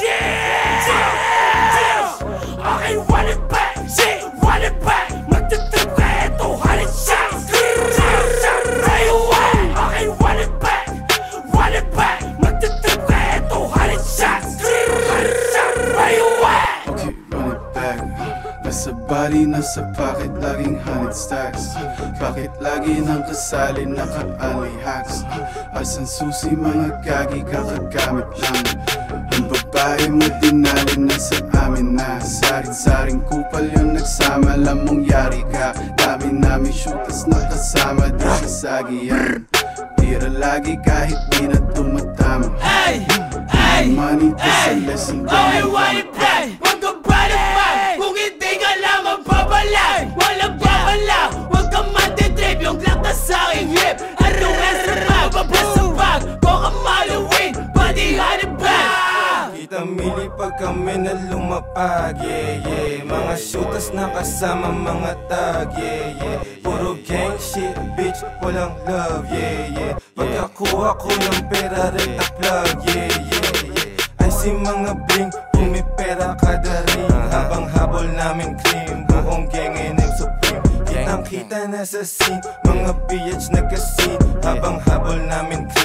Yeah! Body, nasa pocket, laging honey stacks? Bakit lagi nang kasali, naka-alley hacks? Asan susi, mga gagi, kakagamit lang? Ang babae mo dinali na sa amin na. Saring-saring kupal yung nagsama, alam mong yari ka. Dami namin shooters na kasama, di sasagiyan Tira lagi kahit di na tumatama. Ay, ay, Money to sa ay lesson Kita mili pag kami na lumapag Yeah, yeah. Mga shooters na kasama mga tag Yeah, yeah. Puro gang shit, bitch Walang love, yeah, yeah. Pagkakuha ko ng pera Rekta plug, yeah, yeah, yeah. Ay si mga bling Pumipera kada ring. Habang habol namin cream Buong gang ay nag-supreme. Kitang kita na sa scene Mga BH nagkasin Habang habol namin cream